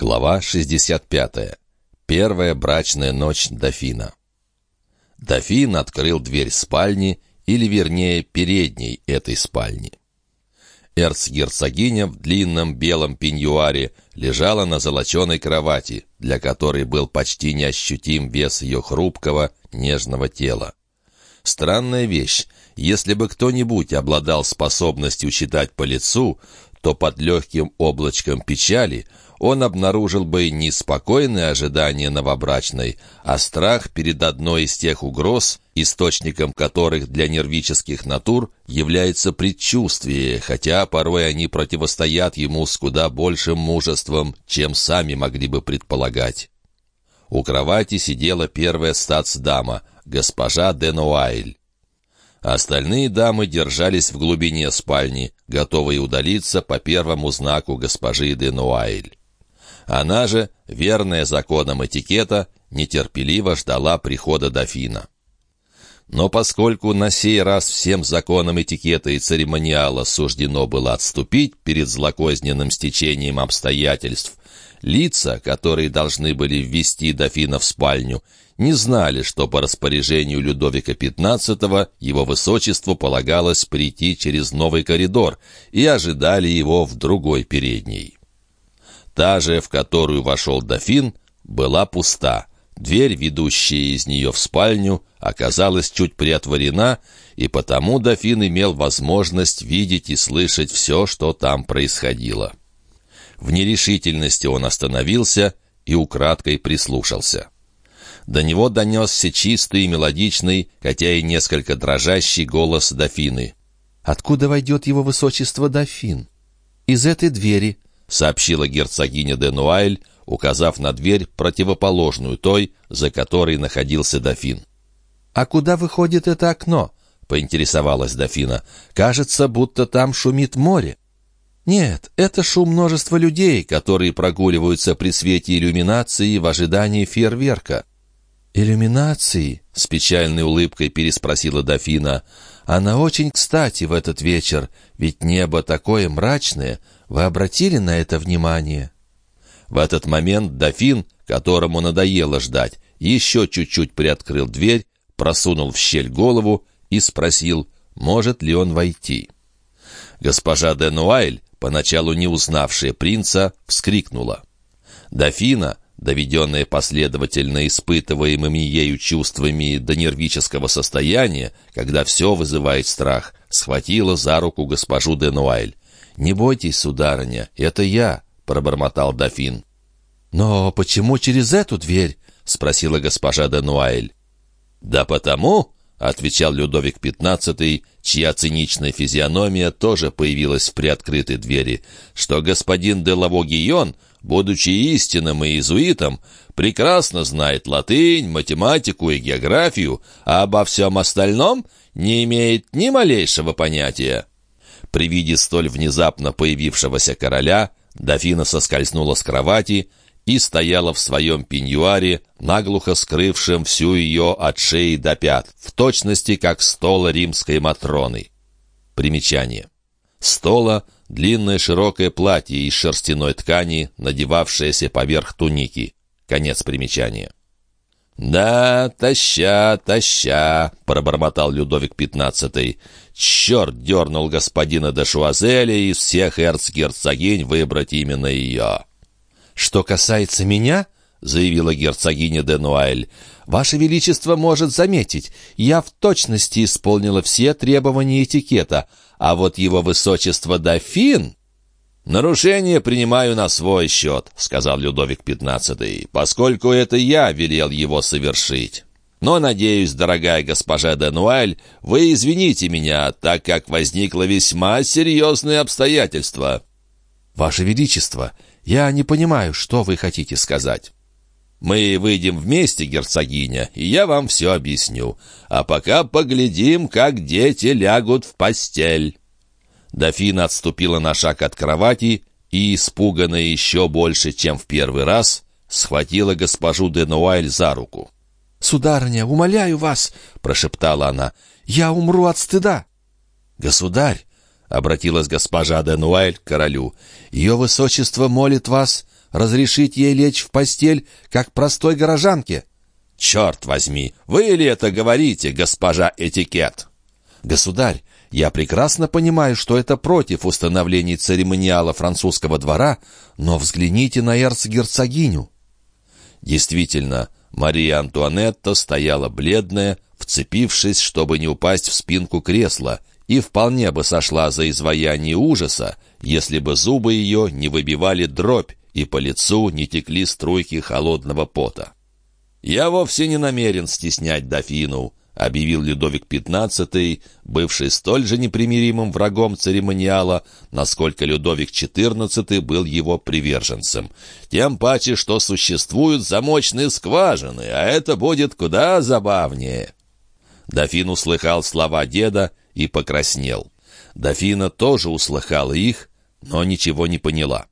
Глава 65. Первая брачная ночь дофина. Дофин открыл дверь спальни, или вернее передней этой спальни. Эрцгерцогиня в длинном белом пеньюаре лежала на золоченой кровати, для которой был почти неощутим вес ее хрупкого, нежного тела. Странная вещь. Если бы кто-нибудь обладал способностью читать по лицу, то под легким облачком печали он обнаружил бы не спокойное ожидание новобрачной, а страх перед одной из тех угроз, источником которых для нервических натур является предчувствие, хотя порой они противостоят ему с куда большим мужеством, чем сами могли бы предполагать. У кровати сидела первая стацдама, госпожа Денуайль. Остальные дамы держались в глубине спальни, готовые удалиться по первому знаку госпожи Денуайль. Она же, верная законам этикета, нетерпеливо ждала прихода дофина. Но поскольку на сей раз всем законам этикета и церемониала суждено было отступить перед злокозненным стечением обстоятельств, лица, которые должны были ввести дофина в спальню, не знали, что по распоряжению Людовика XV его высочеству полагалось прийти через новый коридор и ожидали его в другой передней. Та же, в которую вошел дофин, была пуста. Дверь, ведущая из нее в спальню, оказалась чуть приотворена, и потому дофин имел возможность видеть и слышать все, что там происходило. В нерешительности он остановился и украдкой прислушался. До него донесся чистый мелодичный, хотя и несколько дрожащий голос дофины. «Откуда войдет его высочество дофин?» «Из этой двери», — сообщила герцогиня де Нуайль, указав на дверь, противоположную той, за которой находился дофин. «А куда выходит это окно?» — поинтересовалась дофина. «Кажется, будто там шумит море». «Нет, это шум множества людей, которые прогуливаются при свете иллюминации в ожидании фейерверка. «Иллюминации?» — с печальной улыбкой переспросила дофина. «Она очень кстати в этот вечер, ведь небо такое мрачное. Вы обратили на это внимание?» В этот момент дофин, которому надоело ждать, еще чуть-чуть приоткрыл дверь, просунул в щель голову и спросил, может ли он войти. Госпожа де Нуайль, поначалу не узнавшая принца, вскрикнула. Дофина, доведенная последовательно испытываемыми ею чувствами до нервического состояния, когда все вызывает страх, схватила за руку госпожу де Нуайль. «Не бойтесь, сударыня, это я», — пробормотал дофин. «Но почему через эту дверь?» — спросила госпожа де Нуайль. «Да потому», — отвечал Людовик XV, чья циничная физиономия тоже появилась в приоткрытой двери, что господин де Лавогион — будучи истинным иезуитом, прекрасно знает латынь, математику и географию, а обо всем остальном не имеет ни малейшего понятия. При виде столь внезапно появившегося короля дофина соскользнула с кровати и стояла в своем пеньюаре, наглухо скрывшем всю ее от шеи до пят, в точности как стола римской Матроны. Примечание. Стола — длинное широкое платье из шерстяной ткани, надевавшееся поверх туники. Конец примечания. «Да, таща, таща», — пробормотал Людовик XV. «Черт дернул господина де Шуазеля из всех эрцгерцогинь выбрать именно ее». «Что касается меня», — заявила герцогиня де Нуайль, — «Ваше Величество может заметить, я в точности исполнила все требования этикета, а вот его высочество дофин...» «Нарушение принимаю на свой счет», — сказал Людовик XV, «поскольку это я велел его совершить. Но, надеюсь, дорогая госпожа Денуэль, вы извините меня, так как возникло весьма серьезное обстоятельство». «Ваше Величество, я не понимаю, что вы хотите сказать». «Мы выйдем вместе, герцогиня, и я вам все объясню. А пока поглядим, как дети лягут в постель». Дофина отступила на шаг от кровати и, испуганная еще больше, чем в первый раз, схватила госпожу де Нуайль за руку. «Сударыня, умоляю вас!» — прошептала она. «Я умру от стыда!» «Государь!» — обратилась госпожа де Нуайль к королю. «Ее высочество молит вас Разрешить ей лечь в постель, как простой горожанке?» «Черт возьми, вы ли это говорите, госпожа Этикет?» «Государь, я прекрасно понимаю, что это против установлений церемониала французского двора, но взгляните на эрцгерцогиню». Действительно, Мария Антуанетта стояла бледная, вцепившись, чтобы не упасть в спинку кресла, и вполне бы сошла за изваяние ужаса, если бы зубы ее не выбивали дробь и по лицу не текли струйки холодного пота. «Я вовсе не намерен стеснять дофину», — объявил Людовик XV, бывший столь же непримиримым врагом церемониала, насколько Людовик XIV был его приверженцем. «Тем паче, что существуют замочные скважины, а это будет куда забавнее». Дофин услыхал слова деда и покраснел. Дофина тоже услыхала их, но ничего не поняла.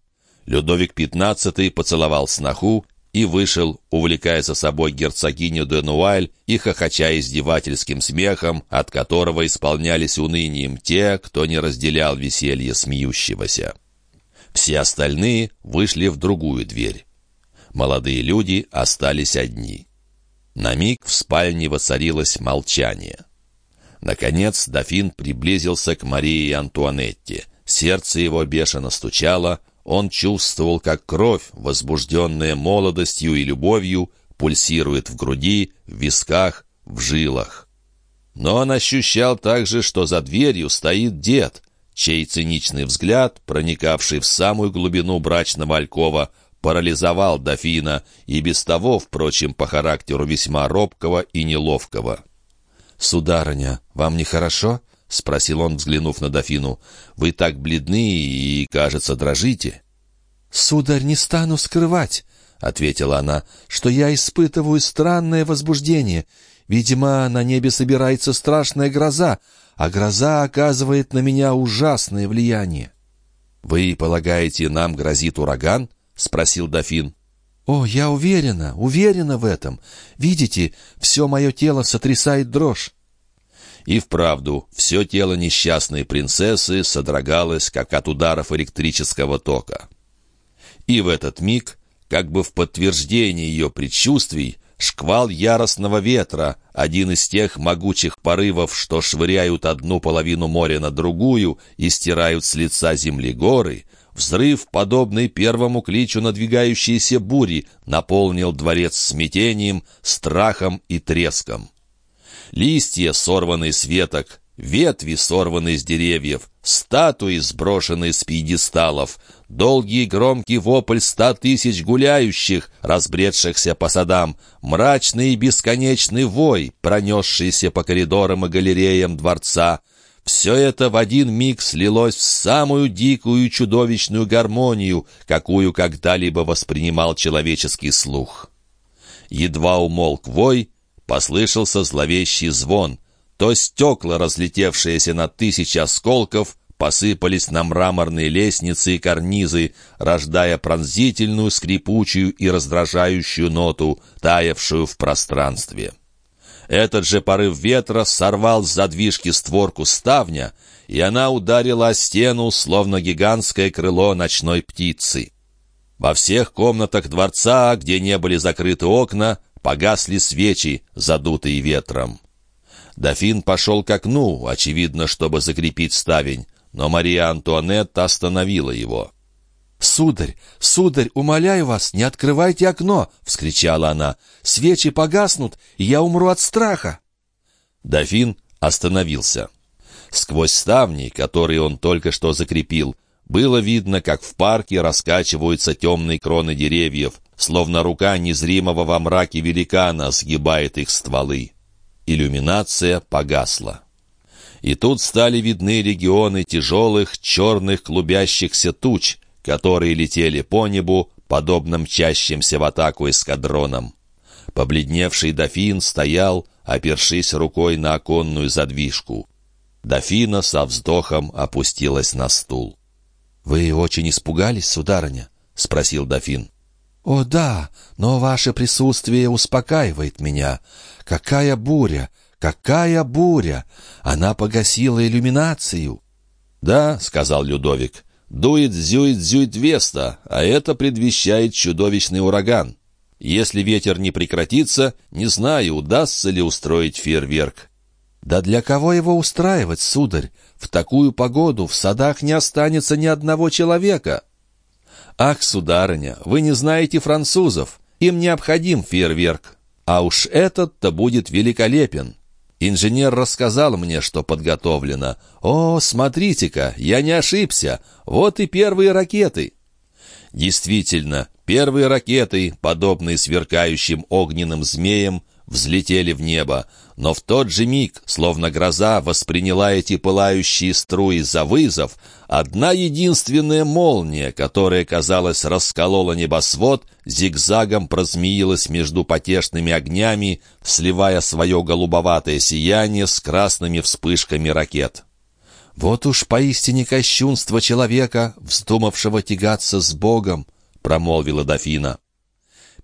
Людовик XV поцеловал сноху и вышел, увлекая за собой герцогиню де Нуаль и хохоча издевательским смехом, от которого исполнялись унынием те, кто не разделял веселье смеющегося. Все остальные вышли в другую дверь. Молодые люди остались одни. На миг в спальне воцарилось молчание. Наконец дофин приблизился к Марии Антуанетте. Сердце его бешено стучало, он чувствовал, как кровь, возбужденная молодостью и любовью, пульсирует в груди, в висках, в жилах. Но он ощущал также, что за дверью стоит дед, чей циничный взгляд, проникавший в самую глубину брачного алькова, парализовал дофина, и без того, впрочем, по характеру весьма робкого и неловкого. «Сударыня, вам нехорошо?» — спросил он, взглянув на дофину. «Вы так бледны и, кажется, дрожите». «Сударь, не стану скрывать», — ответила она, — «что я испытываю странное возбуждение. Видимо, на небе собирается страшная гроза, а гроза оказывает на меня ужасное влияние». «Вы полагаете, нам грозит ураган?» — спросил дофин. «О, я уверена, уверена в этом. Видите, все мое тело сотрясает дрожь. И вправду, все тело несчастной принцессы содрогалось, как от ударов электрического тока. И в этот миг, как бы в подтверждение ее предчувствий, шквал яростного ветра, один из тех могучих порывов, что швыряют одну половину моря на другую и стирают с лица земли горы, взрыв, подобный первому кличу надвигающейся бури, наполнил дворец смятением, страхом и треском. Листья, сорванные с веток, ветви, сорванные с деревьев, статуи, сброшенные с пьедесталов, долгий громкий вопль ста тысяч гуляющих, разбредшихся по садам, мрачный и бесконечный вой, пронесшийся по коридорам и галереям дворца — все это в один миг слилось в самую дикую чудовищную гармонию, какую когда-либо воспринимал человеческий слух. Едва умолк вой, послышался зловещий звон. То стекла, разлетевшиеся на тысячи осколков, посыпались на мраморные лестницы и карнизы, рождая пронзительную, скрипучую и раздражающую ноту, таявшую в пространстве. Этот же порыв ветра сорвал с задвижки створку ставня, и она ударила о стену, словно гигантское крыло ночной птицы. Во всех комнатах дворца, где не были закрыты окна, Погасли свечи, задутые ветром. Дофин пошел к окну, очевидно, чтобы закрепить ставень, но Мария Антуанетта остановила его. «Сударь, сударь, умоляю вас, не открывайте окно!» — вскричала она. «Свечи погаснут, и я умру от страха!» Дофин остановился. Сквозь ставни, которые он только что закрепил, было видно, как в парке раскачиваются темные кроны деревьев, словно рука незримого во мраке великана сгибает их стволы. Иллюминация погасла. И тут стали видны регионы тяжелых, черных, клубящихся туч, которые летели по небу, подобно мчащимся в атаку эскадронам. Побледневший дофин стоял, опершись рукой на оконную задвижку. Дофина со вздохом опустилась на стул. «Вы очень испугались, сударыня?» — спросил дофин. «О да, но ваше присутствие успокаивает меня. Какая буря! Какая буря! Она погасила иллюминацию!» «Да», — сказал Людовик, — Дует зюит-зюит веста, а это предвещает чудовищный ураган. Если ветер не прекратится, не знаю, удастся ли устроить фейерверк. «Да для кого его устраивать, сударь? В такую погоду в садах не останется ни одного человека». «Ах, сударыня, вы не знаете французов. Им необходим фейерверк. А уж этот-то будет великолепен. Инженер рассказал мне, что подготовлено. О, смотрите-ка, я не ошибся. Вот и первые ракеты». Действительно, первые ракеты, подобные сверкающим огненным змеям, взлетели в небо, но в тот же миг, словно гроза восприняла эти пылающие струи за вызов, одна единственная молния, которая, казалось, расколола небосвод, зигзагом прозмеилась между потешными огнями, сливая свое голубоватое сияние с красными вспышками ракет. «Вот уж поистине кощунство человека, вздумавшего тягаться с Богом», — промолвила дофина.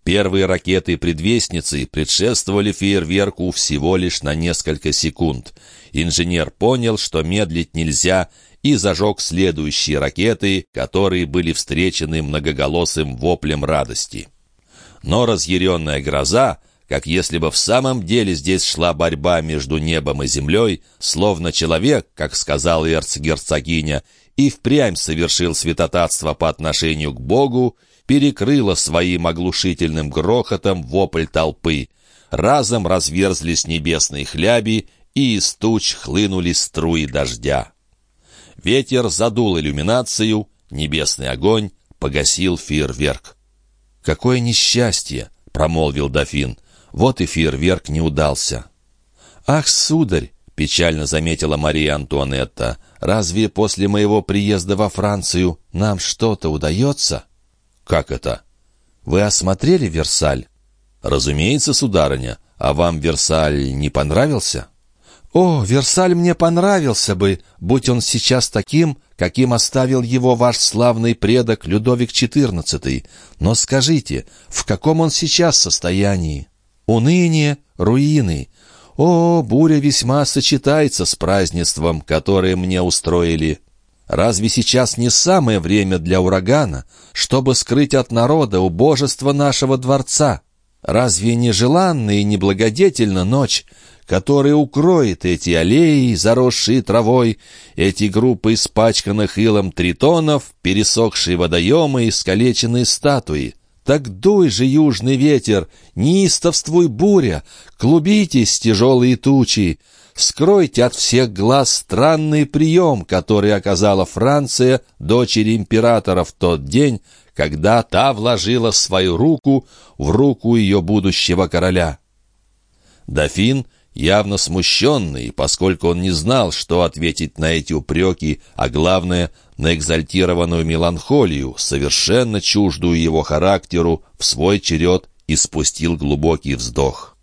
Первые ракеты-предвестницы предшествовали фейерверку всего лишь на несколько секунд. Инженер понял, что медлить нельзя, и зажег следующие ракеты, которые были встречены многоголосым воплем радости. Но разъяренная гроза, как если бы в самом деле здесь шла борьба между небом и землей, словно человек, как сказал эрцгерцогиня, и впрямь совершил святотатство по отношению к Богу, перекрыла своим оглушительным грохотом вопль толпы. Разом разверзлись небесные хляби, и из туч хлынули струи дождя. Ветер задул иллюминацию, небесный огонь погасил фейерверк. «Какое несчастье!» — промолвил дофин. «Вот и фейерверк не удался». «Ах, сударь!» — печально заметила Мария Антуанетта. «Разве после моего приезда во Францию нам что-то удается?» «Как это?» «Вы осмотрели Версаль?» «Разумеется, сударыня. А вам Версаль не понравился?» «О, Версаль мне понравился бы, будь он сейчас таким, каким оставил его ваш славный предок Людовик XIV. Но скажите, в каком он сейчас состоянии? Уныние, руины. О, буря весьма сочетается с празднеством, которое мне устроили. Разве сейчас не самое время для урагана, чтобы скрыть от народа убожество нашего дворца? Разве не желанна и неблагодетельна ночь, которая укроет эти аллеи, заросшие травой, эти группы испачканных илом тритонов, пересохшие водоемы и искалеченные статуи? Так дуй же, южный ветер, неистовствуй буря, клубитесь тяжелые тучи, скройте от всех глаз странный прием, который оказала Франция дочери императора в тот день, когда та вложила свою руку в руку ее будущего короля. Дофин, явно смущенный, поскольку он не знал, что ответить на эти упреки, а главное, на экзальтированную меланхолию, совершенно чуждую его характеру, в свой черед испустил глубокий вздох.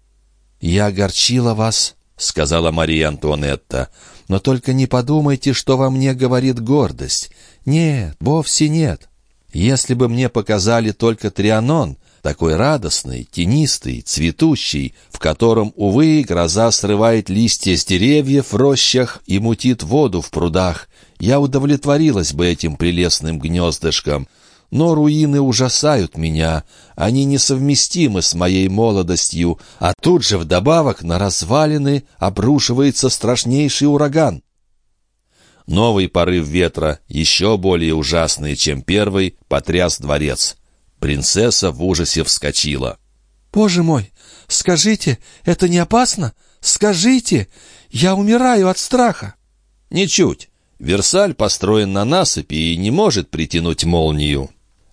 «Я огорчила вас», — сказала Мария Антуанетта. «Но только не подумайте, что во мне говорит гордость. Нет, вовсе нет. Если бы мне показали только Трианон, такой радостный, тенистый, цветущий, в котором, увы, гроза срывает листья с деревьев в рощах и мутит воду в прудах, я удовлетворилась бы этим прелестным гнездышком, но руины ужасают меня, они несовместимы с моей молодостью, а тут же вдобавок на развалины обрушивается страшнейший ураган. Новый порыв ветра, еще более ужасный, чем первый, потряс дворец. Принцесса в ужасе вскочила. «Боже мой, скажите, это не опасно? Скажите! Я умираю от страха!» «Ничуть. Версаль построен на насыпи и не может притянуть молнию.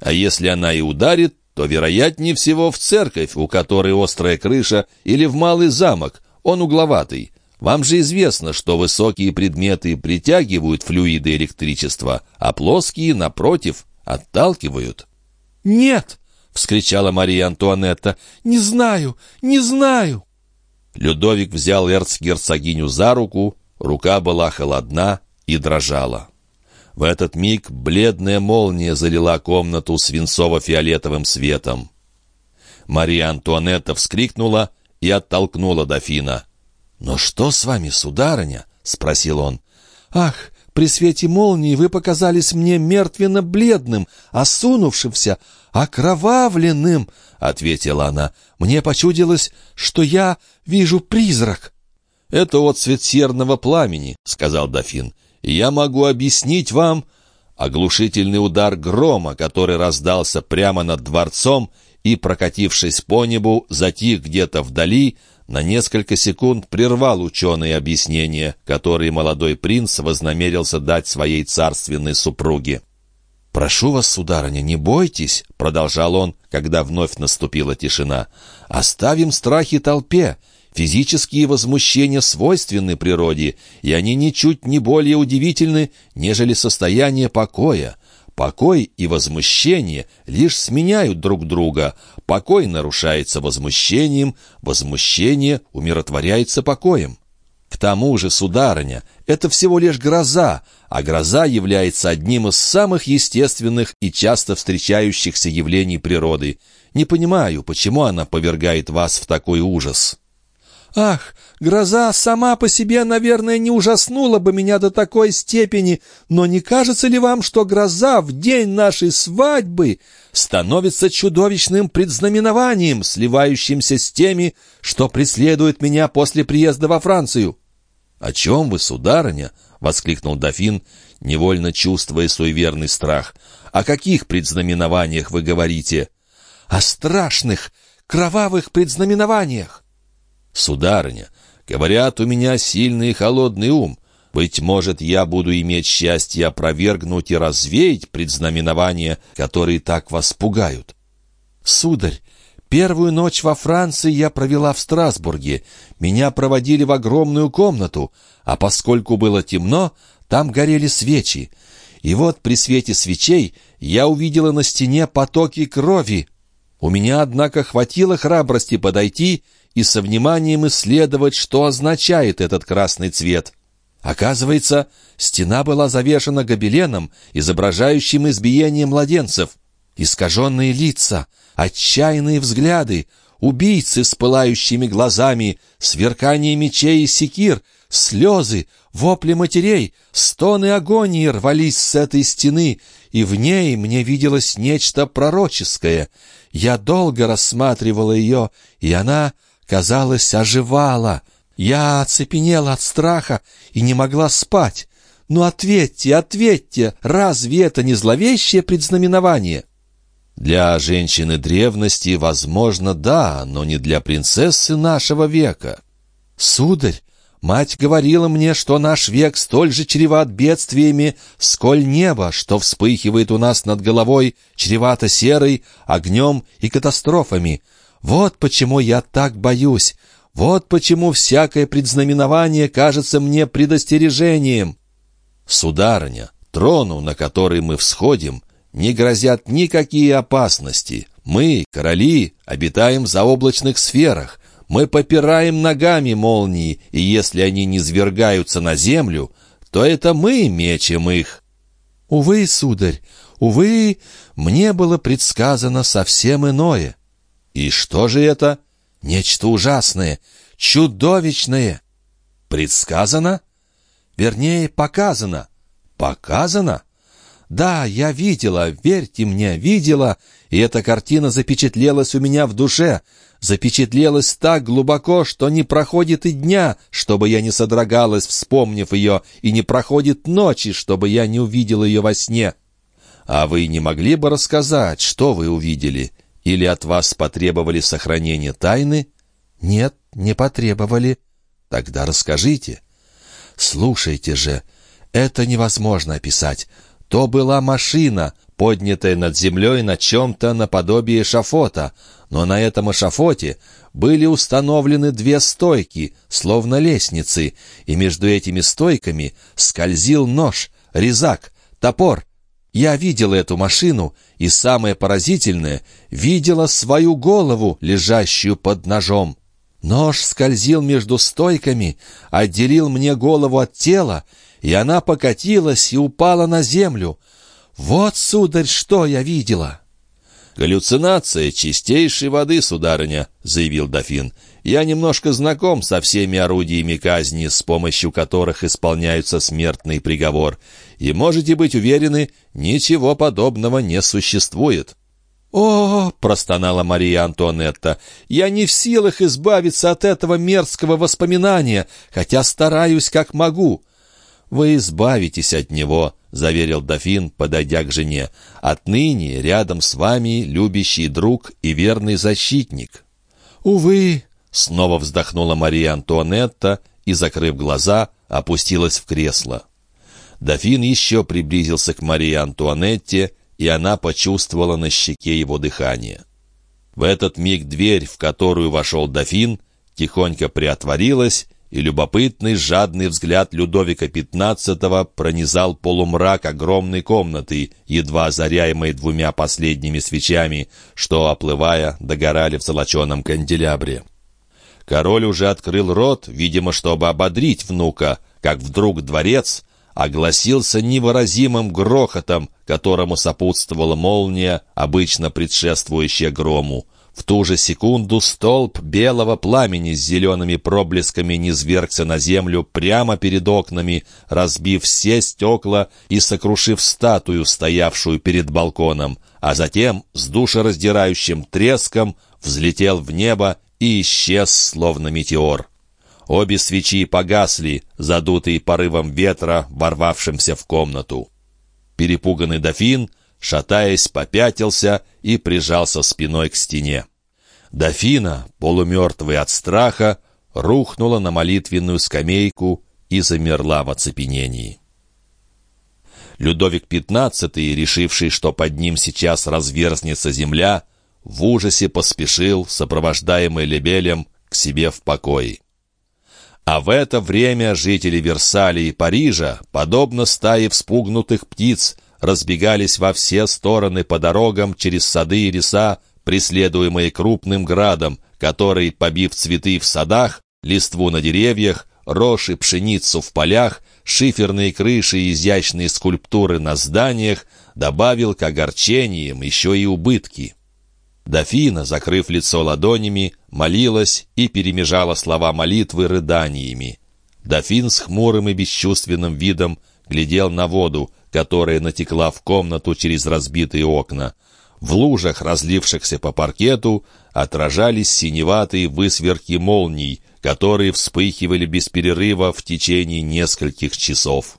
А если она и ударит, то, вероятнее всего, в церковь, у которой острая крыша, или в малый замок, он угловатый. Вам же известно, что высокие предметы притягивают флюиды электричества, а плоские, напротив, отталкивают. «Нет!» — вскричала Мария Антуанетта. «Не знаю, не знаю!» Людовик взял эрцгерцогиню за руку, рука была холодна и дрожала. В этот миг бледная молния залила комнату свинцово-фиолетовым светом. Мария Антуанетта вскрикнула и оттолкнула дофина. «Но что с вами, сударыня?» — спросил он. «Ах, при свете молнии вы показались мне мертвенно-бледным, осунувшимся, окровавленным, — ответила она. Мне почудилось, что я вижу призрак. — Это отцвет серного пламени, — сказал дофин. — Я могу объяснить вам... Оглушительный удар грома, который раздался прямо над дворцом и, прокатившись по небу, затих где-то вдали, на несколько секунд прервал ученые объяснения, которые молодой принц вознамерился дать своей царственной супруге. «Прошу вас, сударыня, не бойтесь», — продолжал он, когда вновь наступила тишина. «Оставим страхи толпе. Физические возмущения свойственны природе, и они ничуть не более удивительны, нежели состояние покоя. Покой и возмущение лишь сменяют друг друга. Покой нарушается возмущением, возмущение умиротворяется покоем. К тому же, сударыня, это всего лишь гроза, а гроза является одним из самых естественных и часто встречающихся явлений природы. Не понимаю, почему она повергает вас в такой ужас». «Ах, гроза сама по себе, наверное, не ужаснула бы меня до такой степени, но не кажется ли вам, что гроза в день нашей свадьбы становится чудовищным предзнаменованием, сливающимся с теми, что преследует меня после приезда во Францию?» «О чем вы, сударыня?» — воскликнул дофин, невольно чувствуя свой верный страх. «О каких предзнаменованиях вы говорите?» «О страшных, кровавых предзнаменованиях!» «Сударыня, говорят, у меня сильный и холодный ум. Быть может, я буду иметь счастье опровергнуть и развеять предзнаменования, которые так вас пугают». «Сударь, первую ночь во Франции я провела в Страсбурге. Меня проводили в огромную комнату, а поскольку было темно, там горели свечи. И вот при свете свечей я увидела на стене потоки крови. У меня, однако, хватило храбрости подойти и со вниманием исследовать, что означает этот красный цвет. Оказывается, стена была завешена гобеленом, изображающим избиение младенцев. Искаженные лица, отчаянные взгляды, убийцы с пылающими глазами, сверкание мечей и секир, слезы, вопли матерей, стоны агонии рвались с этой стены, и в ней мне виделось нечто пророческое. Я долго рассматривала ее, и она казалось, оживала. Я оцепенела от страха и не могла спать. Ну ответьте, ответьте, разве это не зловещее предзнаменование? Для женщины древности, возможно, да, но не для принцессы нашего века. Сударь, мать говорила мне, что наш век столь же чреват бедствиями, сколь небо, что вспыхивает у нас над головой, чревато серой, огнем и катастрофами. Вот почему я так боюсь. Вот почему всякое предзнаменование кажется мне предостережением. Сударыня, трону, на который мы всходим, не грозят никакие опасности. Мы, короли, обитаем в заоблачных сферах. Мы попираем ногами молнии, и если они не свергаются на землю, то это мы мечем их. Увы, сударь, увы, мне было предсказано совсем иное. И что же это? Нечто ужасное, чудовищное. Предсказано? Вернее, показано. Показано? Да, я видела, верьте мне, видела, и эта картина запечатлелась у меня в душе, запечатлелась так глубоко, что не проходит и дня, чтобы я не содрогалась, вспомнив ее, и не проходит ночи, чтобы я не увидел ее во сне. А вы не могли бы рассказать, что вы увидели? Или от вас потребовали сохранения тайны? Нет, не потребовали. Тогда расскажите. Слушайте же, это невозможно описать. То была машина, поднятая над землей на чем-то наподобие шафота, но на этом эшафоте были установлены две стойки, словно лестницы, и между этими стойками скользил нож, резак, топор, я видела эту машину, и самое поразительное, видела свою голову, лежащую под ножом. Нож скользил между стойками, отделил мне голову от тела, и она покатилась и упала на землю. Вот, сударь, что я видела!» «Галлюцинация чистейшей воды, сударыня», — заявил дофин. Я немножко знаком со всеми орудиями казни, с помощью которых исполняется смертный приговор. И можете быть уверены, ничего подобного не существует». «О, — простонала Мария Антуанетта, — я не в силах избавиться от этого мерзкого воспоминания, хотя стараюсь как могу». «Вы избавитесь от него», — заверил дофин, подойдя к жене. «Отныне рядом с вами любящий друг и верный защитник». «Увы», — снова вздохнула Мария Антуанетта и, закрыв глаза, опустилась в кресло. Дофин еще приблизился к Марии Антуанетте, и она почувствовала на щеке его дыхание. В этот миг дверь, в которую вошел дофин, тихонько приотворилась, и любопытный, жадный взгляд Людовика XV пронизал полумрак огромной комнаты, едва озаряемой двумя последними свечами, что, оплывая, догорали в золоченом канделябре. Король уже открыл рот, видимо, чтобы ободрить внука, как вдруг дворец огласился невыразимым грохотом, которому сопутствовала молния, обычно предшествующая грому. В ту же секунду столб белого пламени с зелеными проблесками низвергся на землю прямо перед окнами, разбив все стекла и сокрушив статую, стоявшую перед балконом, а затем с душераздирающим треском взлетел в небо и исчез, словно метеор. Обе свечи погасли, задутые порывом ветра, ворвавшимся в комнату. Перепуганный дофин — шатаясь, попятился и прижался спиной к стене. Дофина, полумертвый от страха, рухнула на молитвенную скамейку и замерла в оцепенении. Людовик XV, решивший, что под ним сейчас разверзнется земля, в ужасе поспешил, сопровождаемый Лебелем, к себе в покой. А в это время жители Версаля и Парижа, подобно стае вспугнутых птиц, разбегались во все стороны по дорогам через сады и леса, преследуемые крупным градом, который, побив цветы в садах, листву на деревьях, рожь и пшеницу в полях, шиферные крыши и изящные скульптуры на зданиях, добавил к огорчениям еще и убытки. Дофина, закрыв лицо ладонями, молилась и перемежала слова молитвы рыданиями. Дофин с хмурым и бесчувственным видом глядел на воду, которая натекла в комнату через разбитые окна. В лужах, разлившихся по паркету, отражались синеватые высверки молний, которые вспыхивали без перерыва в течение нескольких часов.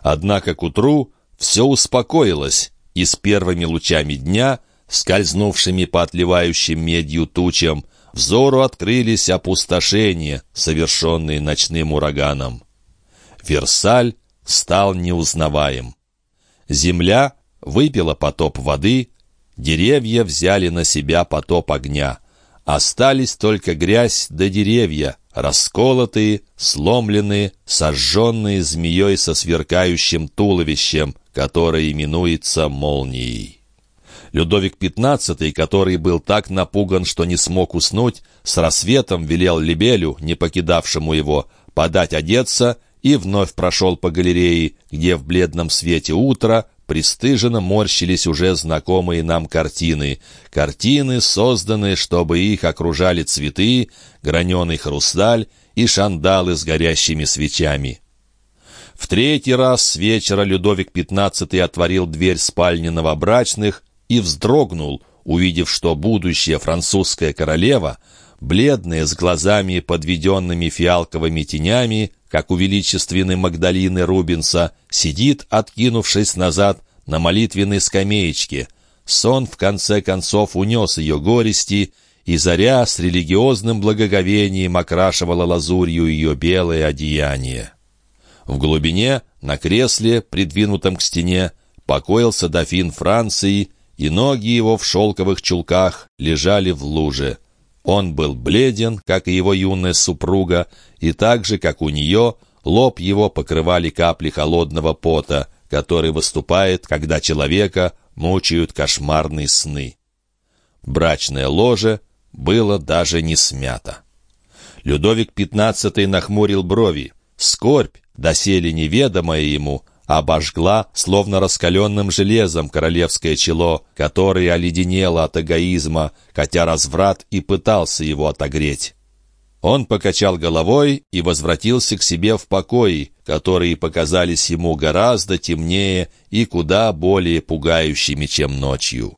Однако к утру все успокоилось, и с первыми лучами дня, скользнувшими по отливающим медью тучам, взору открылись опустошения, совершенные ночным ураганом. Версаль стал неузнаваем. Земля выпила потоп воды, деревья взяли на себя потоп огня. Остались только грязь да деревья, расколотые, сломленные, сожженные змеей со сверкающим туловищем, которое именуется молнией. Людовик XV, который был так напуган, что не смог уснуть, с рассветом велел Лебелю, не покидавшему его, подать одеться и вновь прошел по галерее, где в бледном свете утра пристыженно морщились уже знакомые нам картины. Картины, созданные, чтобы их окружали цветы, граненый хрусталь и шандалы с горящими свечами. В третий раз с вечера Людовик XV отворил дверь спальни новобрачных и вздрогнул, увидев, что будущая французская королева, бледная, с глазами подведенными фиалковыми тенями, как у величественной Магдалины Рубинса, сидит, откинувшись назад, на молитвенной скамеечке. Сон, в конце концов, унес ее горести, и заря с религиозным благоговением окрашивала лазурью ее белое одеяние. В глубине, на кресле, придвинутом к стене, покоился дофин Франции, и ноги его в шелковых чулках лежали в луже. Он был бледен, как и его юная супруга, и так же, как у нее, лоб его покрывали капли холодного пота, который выступает, когда человека мучают кошмарные сны. Брачное ложе было даже не смято. Людовик XV нахмурил брови. Скорбь, доселе неведомая ему, обожгла, словно раскаленным железом, королевское чело, которое оледенело от эгоизма, хотя разврат и пытался его отогреть. Он покачал головой и возвратился к себе в покои, которые показались ему гораздо темнее и куда более пугающими, чем ночью.